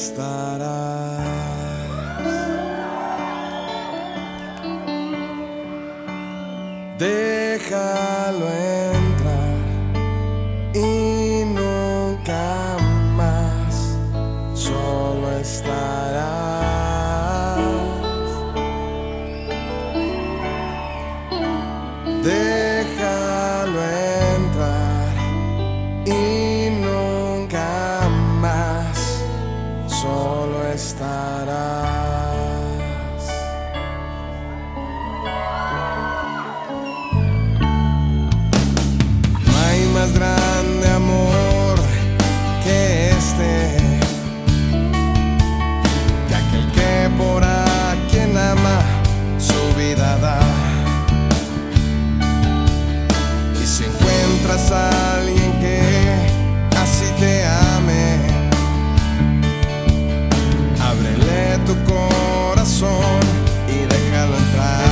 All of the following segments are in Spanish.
estarás. Déjalo déjalo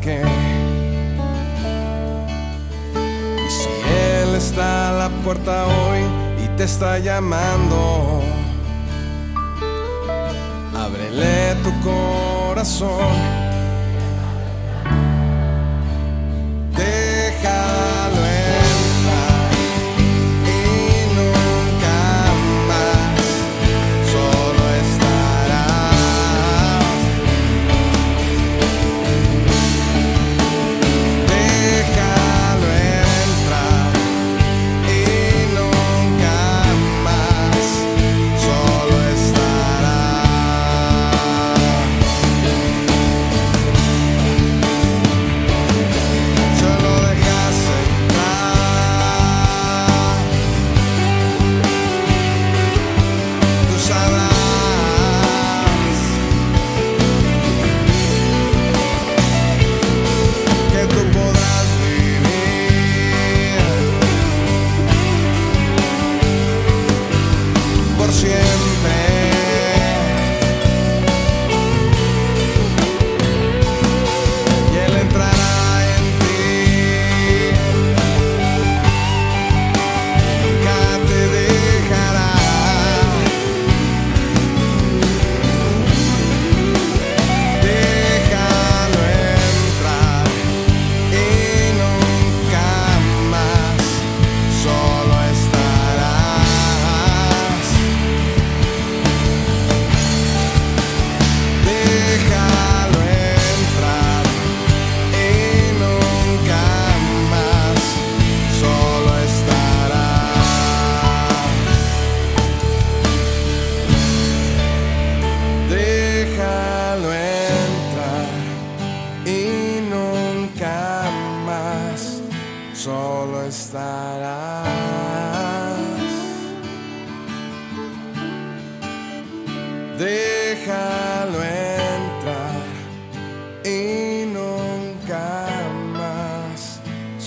qué. Y si él está a la puerta hoy y te está llamando, ábrele tu corazón.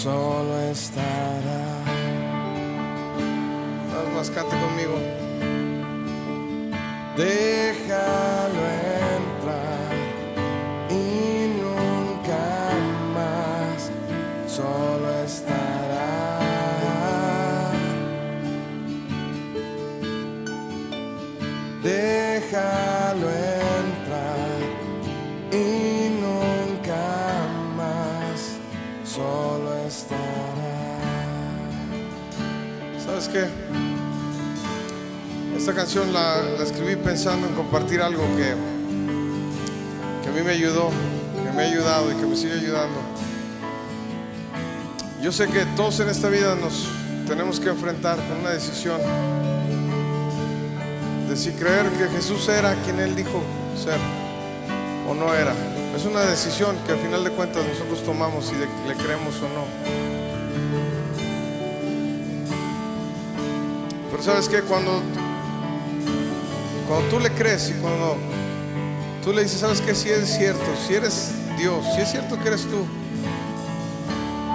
Solo estarás. Nada más cante conmigo. Déjalo entrar y nunca más solo estará. Déjalo ¿Sabes qué? Esta canción la, escribí pensando en compartir algo que, que a mí me ayudó, que me ha ayudado y que me sigue ayudando. Yo sé que todos en esta vida nos tenemos que enfrentar con una decisión de si creer que Jesús era quien Él dijo ser o no era. Es una decisión que al final de cuentas nosotros tomamos si le creemos o no. Sabes que cuando, cuando tú le crees y cuando tú le dices, sabes que si es cierto, si eres Dios, si es cierto que eres tú,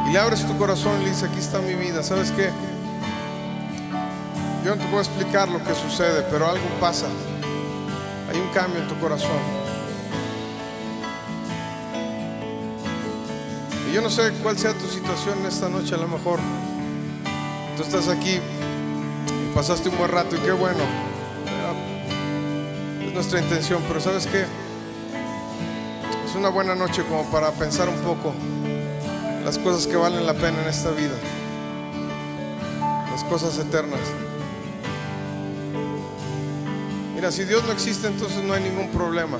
y le abres tu corazón y le dices, aquí está mi vida, sabes que yo no te puedo explicar lo que sucede, pero algo pasa, hay un cambio en tu corazón. Y yo no sé cuál sea tu situación esta noche, a lo mejor tú estás aquí pasaste un buen rato y qué bueno. Es nuestra intención, pero ¿sabes qué? Es una buena noche como para pensar un poco las cosas que valen la pena en esta vida, las cosas eternas. Mira, si Dios no existe, entonces no hay ningún problema.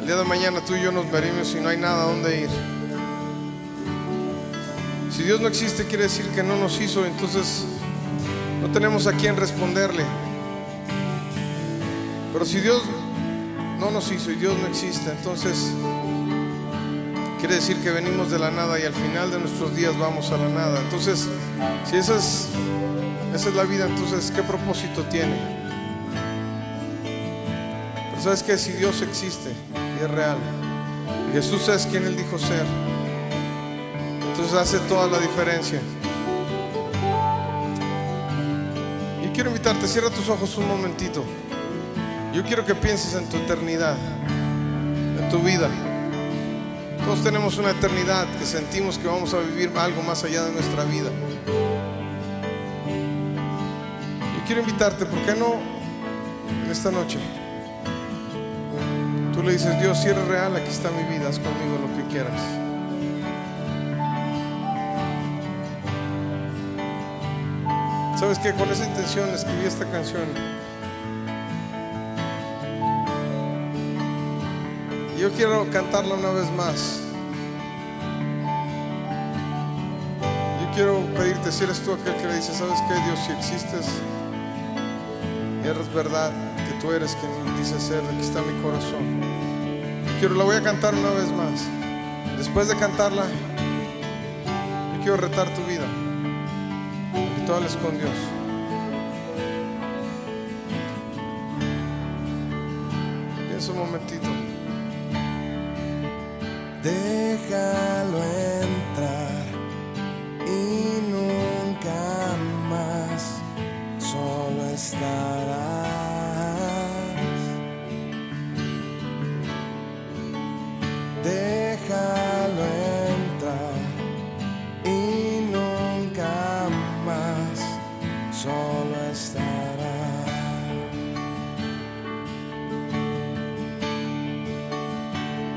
El día de mañana tú y yo nos veremos y no hay nada a dónde ir. Si Dios no existe, quiere decir que no nos hizo, entonces no tenemos a quién responderle. Pero si Dios no nos hizo y Dios no existe, entonces quiere decir que venimos de la nada y al final de nuestros días vamos a la nada. Entonces, si esa es, esa es la vida, entonces, ¿qué propósito tiene? Pero sabes que si Dios existe y es real, Jesús es quien Él dijo ser, entonces hace toda la diferencia. Quiero invitarte, cierra tus ojos un momentito. Yo quiero que pienses en tu eternidad, en tu vida. Todos tenemos una eternidad que sentimos que vamos a vivir algo más allá de nuestra vida. Yo quiero invitarte, ¿por qué no en esta noche? Tú le dices, Dios, si eres real, aquí está mi vida, haz conmigo lo que quieras. ¿Sabes qué? Con esa intención escribí esta canción. Y yo quiero cantarla una vez más. Yo quiero pedirte, si eres tú aquel que le dice, ¿sabes qué? Dios, si existes, eres verdad que tú eres quien dice ser, aquí está mi corazón. Quiero, la voy a cantar una vez más. Después de cantarla, yo quiero retar tu vida tú con Dios. Piensa un momentito. Déjalo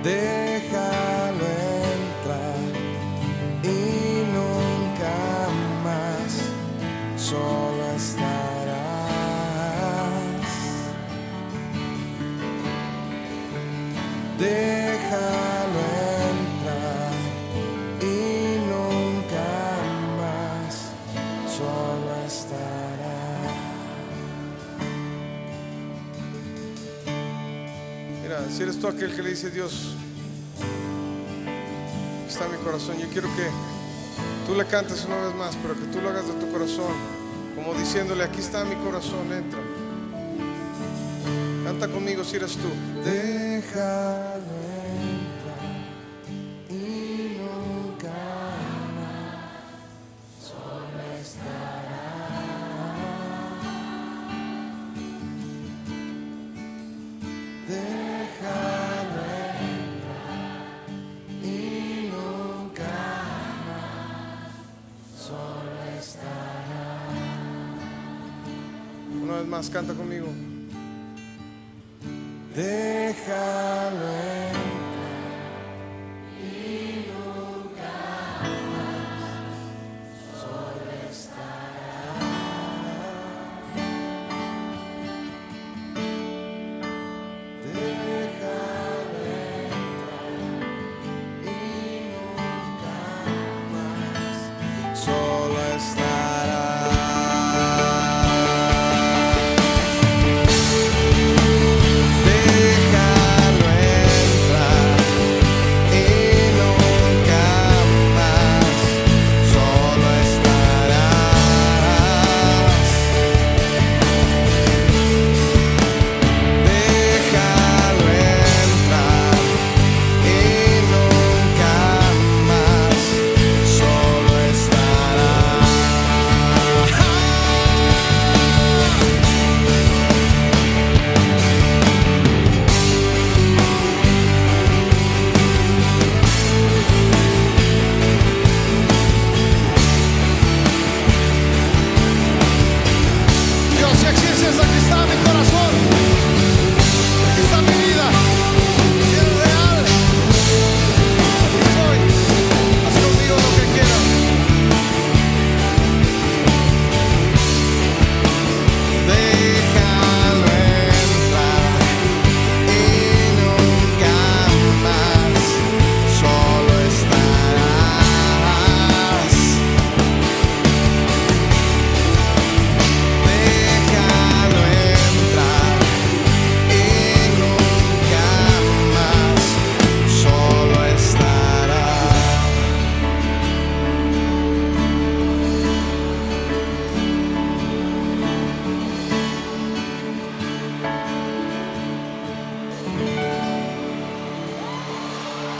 Déjalo si eres tú aquel que le dice Dios, está mi corazón. Yo quiero que tú le cantes una vez más, pero que tú lo hagas de tu corazón, como diciéndole, aquí está mi corazón, entra. Canta conmigo si eres tú. Déjalo más, canta conmigo. Déjalo